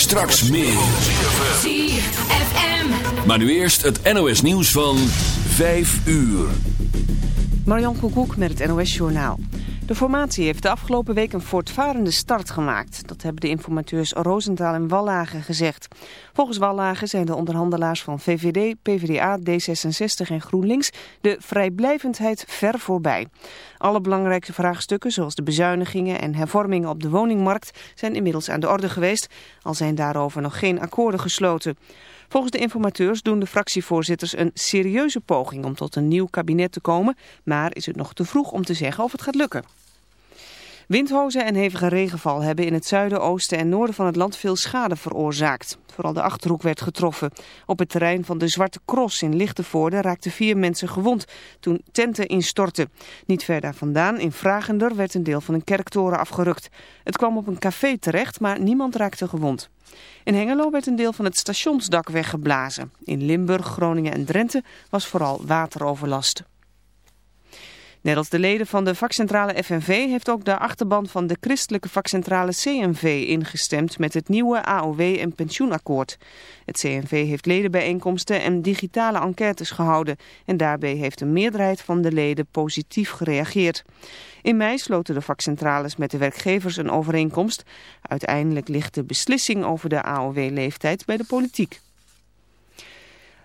Straks meer. ZFM. Maar nu eerst het NOS nieuws van 5 uur. Marjan Koekoek met het NOS Journaal. De formatie heeft de afgelopen week een voortvarende start gemaakt. Dat hebben de informateurs Roosentaal en Wallagen gezegd. Volgens Wallagen zijn de onderhandelaars van VVD, PvdA, D66 en GroenLinks de vrijblijvendheid ver voorbij. Alle belangrijke vraagstukken zoals de bezuinigingen en hervormingen op de woningmarkt zijn inmiddels aan de orde geweest, al zijn daarover nog geen akkoorden gesloten. Volgens de informateurs doen de fractievoorzitters een serieuze poging om tot een nieuw kabinet te komen, maar is het nog te vroeg om te zeggen of het gaat lukken. Windhozen en hevige regenval hebben in het zuiden, oosten en noorden van het land veel schade veroorzaakt. Vooral de Achterhoek werd getroffen. Op het terrein van de Zwarte Cross in Lichtenvoorde raakten vier mensen gewond toen tenten instortten. Niet ver daar vandaan, in Vragender, werd een deel van een kerktoren afgerukt. Het kwam op een café terecht, maar niemand raakte gewond. In Hengelo werd een deel van het stationsdak weggeblazen. In Limburg, Groningen en Drenthe was vooral wateroverlast. Net als de leden van de vakcentrale FNV heeft ook de achterban van de christelijke vakcentrale CNV ingestemd met het nieuwe AOW- en pensioenakkoord. Het CNV heeft ledenbijeenkomsten en digitale enquêtes gehouden en daarbij heeft een meerderheid van de leden positief gereageerd. In mei sloten de vakcentrales met de werkgevers een overeenkomst. Uiteindelijk ligt de beslissing over de AOW-leeftijd bij de politiek.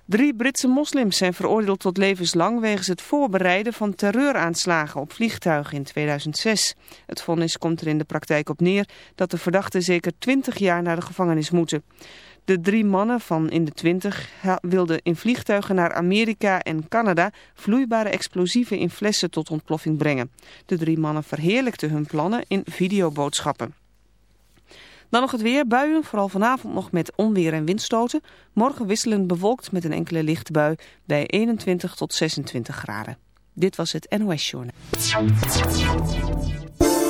Drie Britse moslims zijn veroordeeld tot levenslang wegens het voorbereiden van terreuraanslagen op vliegtuigen in 2006. Het vonnis komt er in de praktijk op neer dat de verdachten zeker 20 jaar naar de gevangenis moeten. De drie mannen van in de 20 wilden in vliegtuigen naar Amerika en Canada vloeibare explosieven in flessen tot ontploffing brengen. De drie mannen verheerlijkten hun plannen in videoboodschappen. Dan nog het weer. Buien, vooral vanavond nog met onweer en windstoten. Morgen wisselend bewolkt met een enkele lichte bui bij 21 tot 26 graden. Dit was het NOS Journal.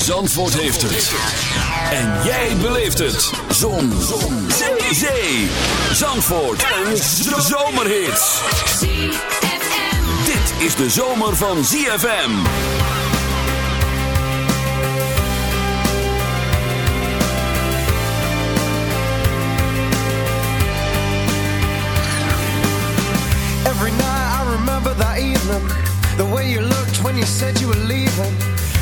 Zandvoort heeft het. En jij beleeft het. Zon. Zon. Zee. Zee. Zandvoort. Een zomerhit. Dit is de zomer van ZFM. Every night I remember that evening The way you looked when you said you were leaving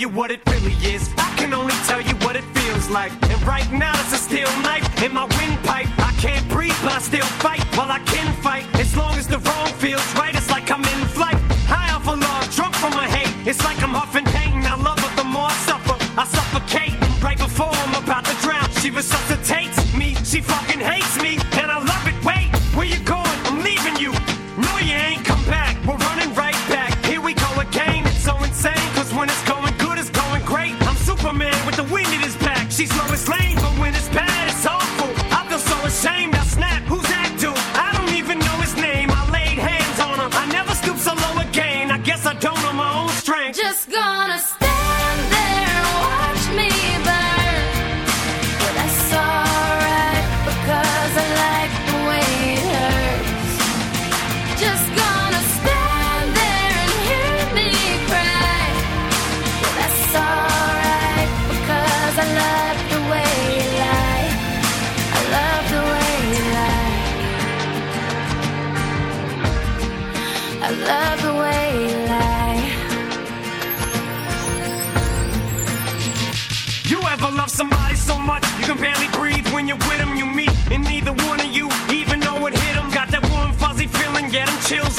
you what it really is. I can only tell you what it feels like. And right now,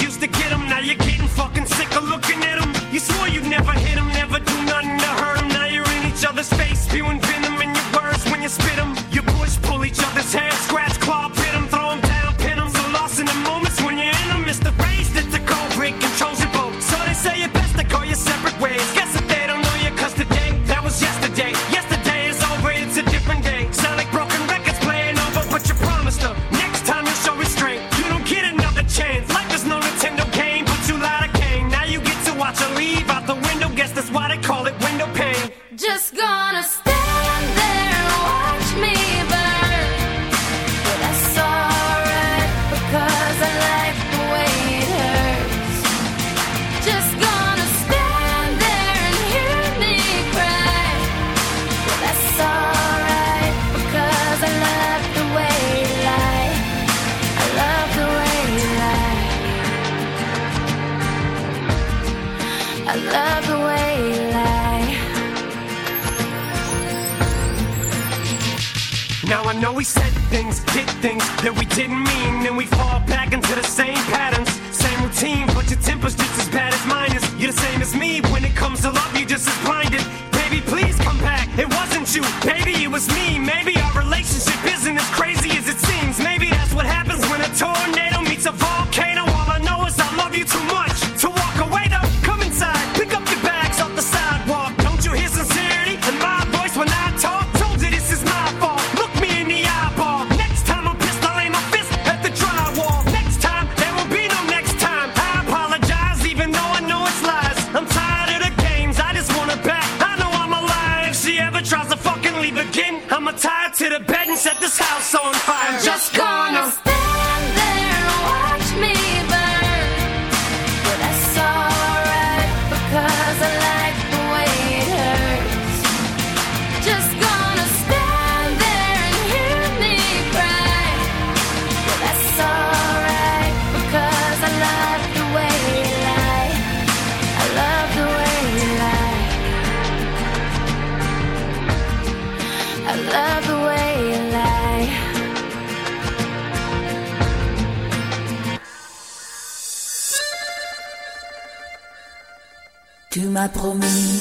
used to get them, now you're getting fucking sick of looking at them. You swore you'd never hit them, Time. promis.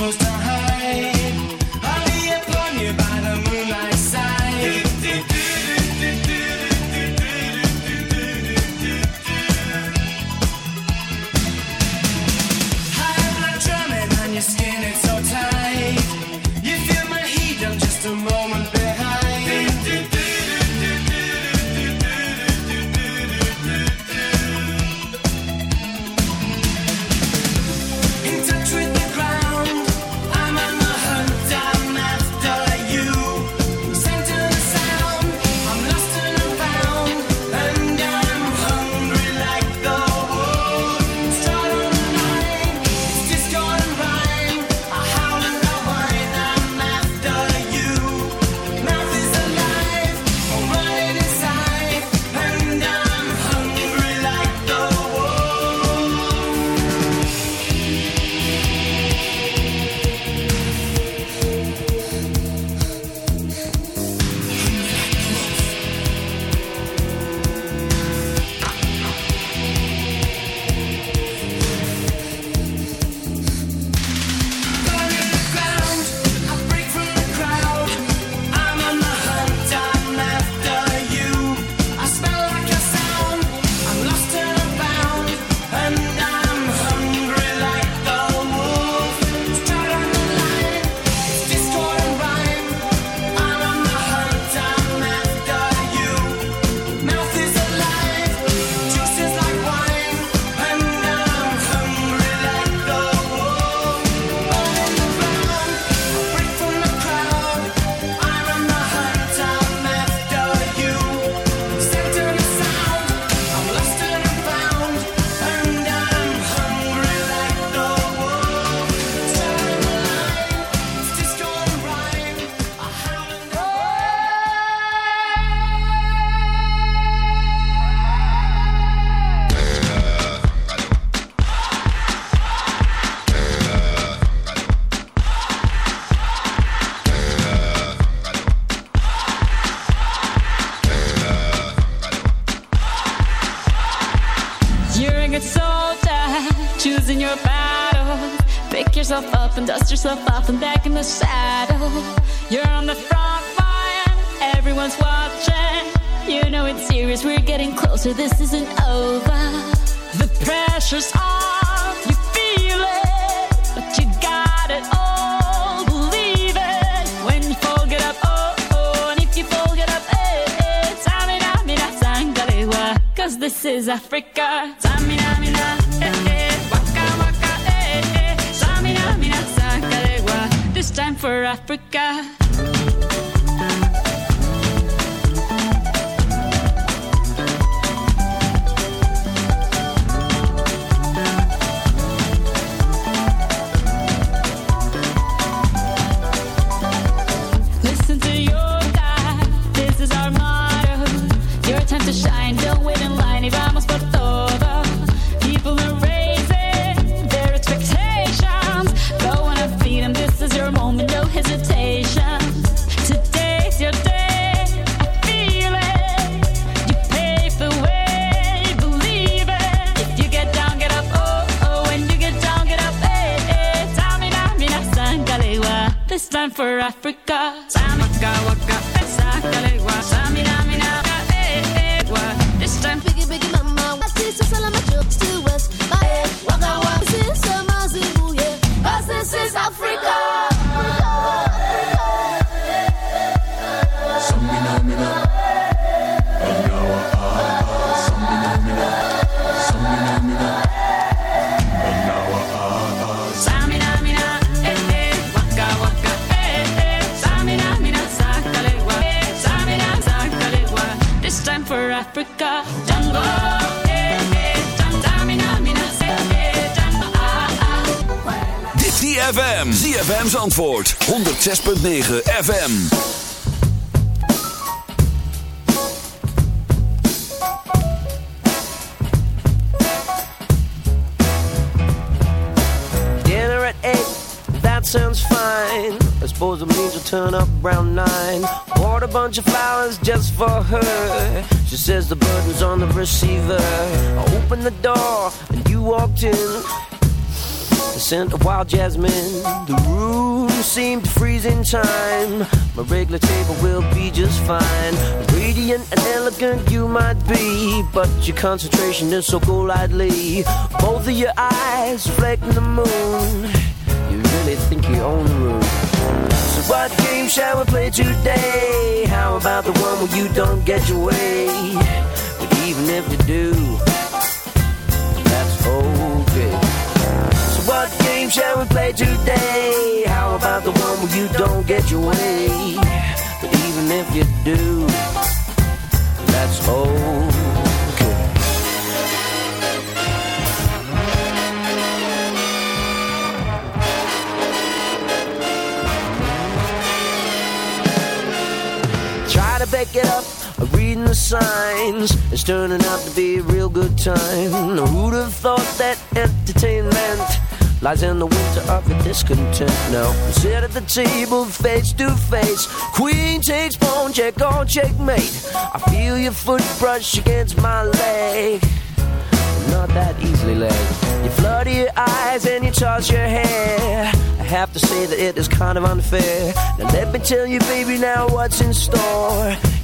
close to time for Africa. ZFM Zandvoort. 106.9 FM. Dinner at eight, that sounds fine. I suppose it means you'll turn up around nine. Bought a bunch of flowers just for her. She says the burden's on the receiver. I opened the door and you walked in. The scent of wild jasmine. The room seemed to freeze in time. My regular table will be just fine. Radiant and elegant you might be, but your concentration is so golightly. Both of your eyes reflecting the moon. You really think you own the room. So what game shall we play today? How about the one where you don't get your way? But even if you do, that's okay. Game shall we play today? How about the one where you don't get your way? But even if you do, that's okay. Try to back it up, reading the signs. It's turning out to be a real good time. Who'd have thought that entertainment lies in the winter of your discontent? Now, we sit at the table face to face. Queen takes pawn, check on checkmate. I feel your foot brush against my leg not that easily led. You flutter your eyes and you toss your hair. I have to say that it is kind of unfair. Now let me tell you, baby, now what's in store.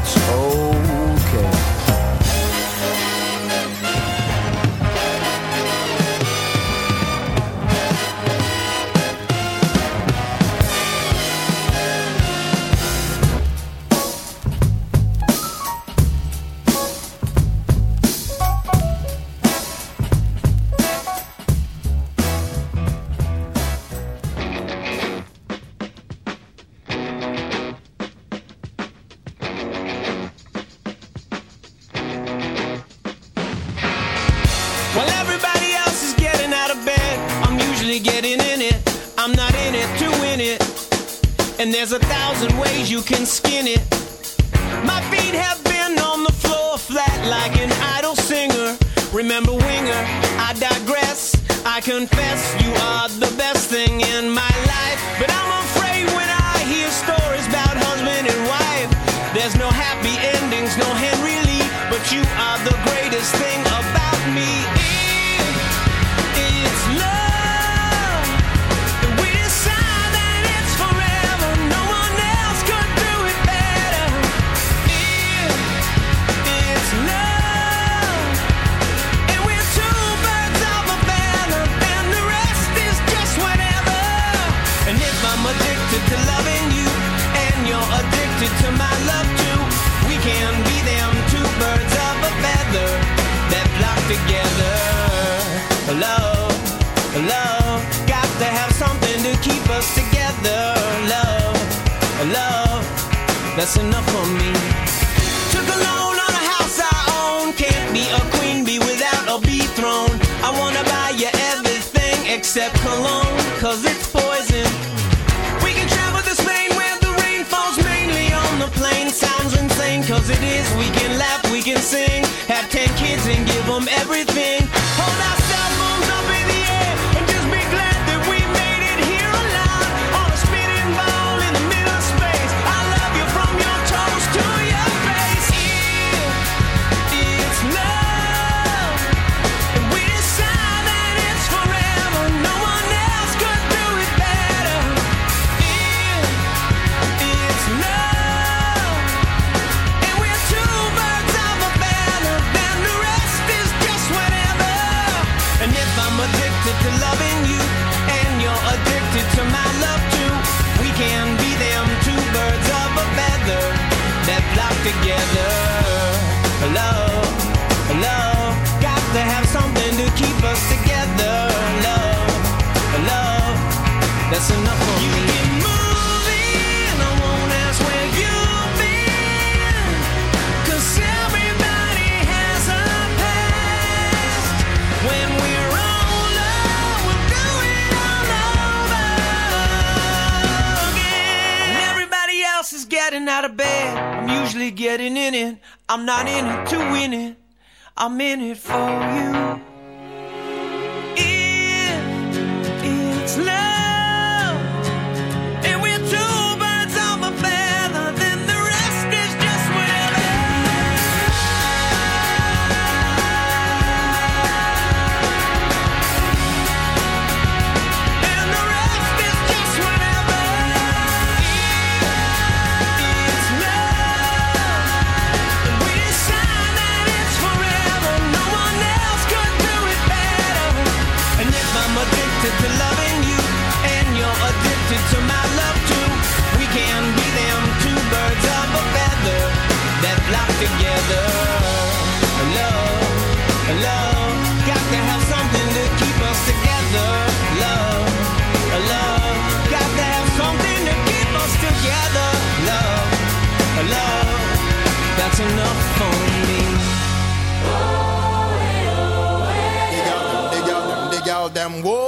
that's okay. Loving you, and you're addicted to my love too, we can be them two birds of a feather that flock together. Love, love, got to have something to keep us together. Love, love, that's enough for me. Took a loan on a house I own. Can't be a queen bee without a bee throne. I wanna buy you everything except cologne, cause it's poison. Cause it is. We can laugh, we can sing. Have ten kids and give them everything. That's enough for you me. Keep moving, I won't ask where you've been, 'cause everybody has a past. When we're older, we'll do it all over again. And everybody else is getting out of bed. I'm usually getting in it. I'm not in it to win it. I'm in it for you. Together. Love, love, got to have something to keep us together. Love, love, got to have something to keep us together. Love, love, that's enough for me. Dig out them, dig out them, whoa.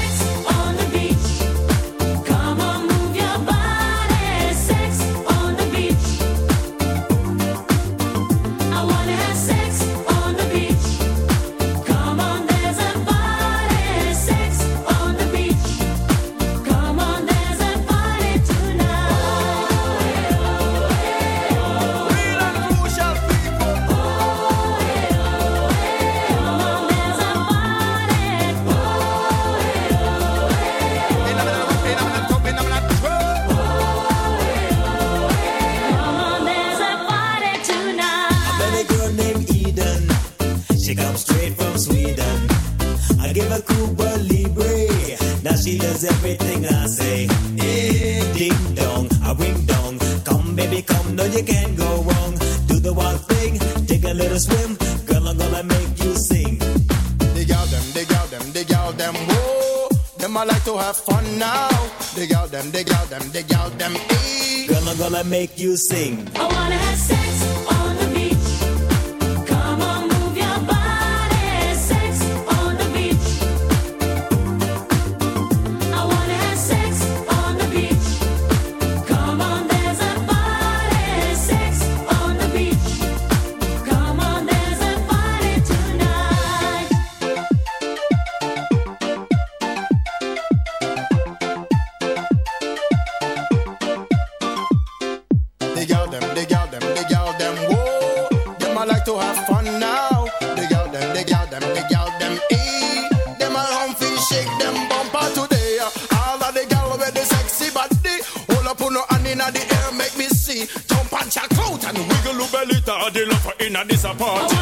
them, the gal them. Eh. Gonna gonna make you sing. I wanna have sex. inna this apartment.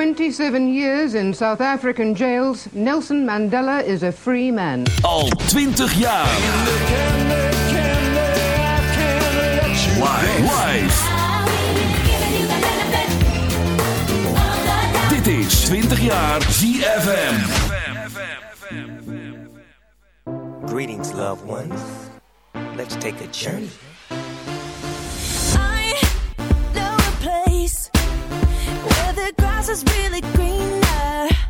27 years in South African jails, Nelson Mandela is a free man. Al 20 jaar. Live. Dit is 20 jaar ZFM. Greetings, loved ones. Let's take a journey. the grass is really greener.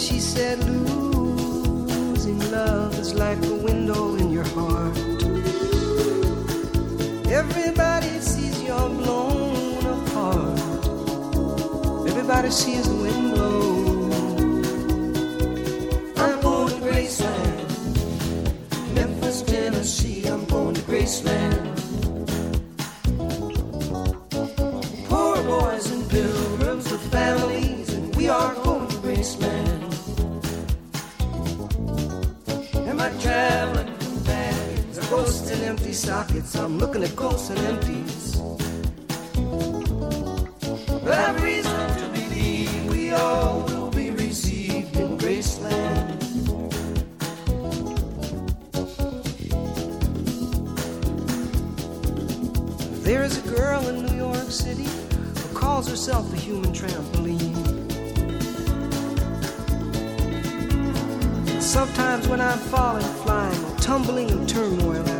She said, Losing love is like a window in your heart. Everybody sees you're blown apart. Everybody sees the wind blow. Empty sockets. I'm looking at ghosts and empties. I've reason to believe we all will be received in Graceland. There is a girl in New York City who calls herself a human trampoline. Sometimes when I'm falling, flying, tumbling in turmoil, I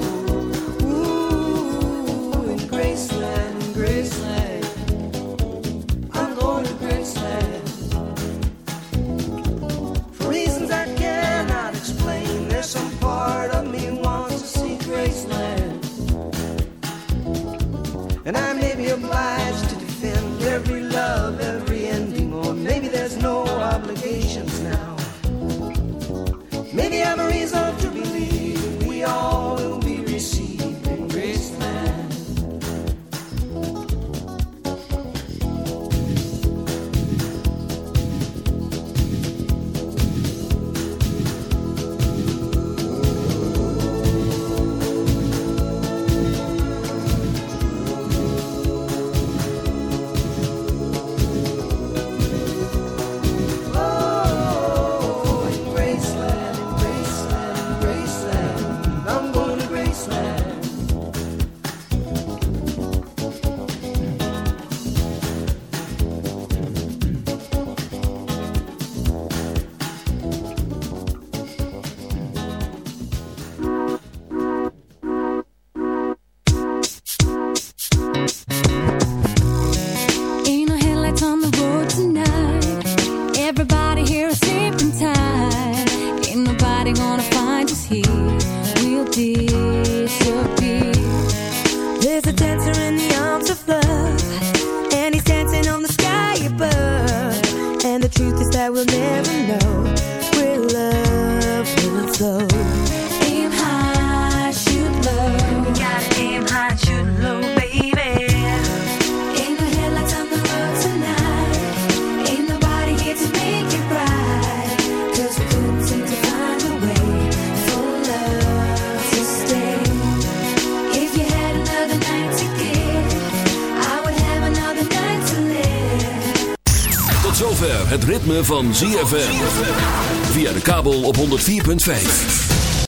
ZFM. Via de kabel op 104.5.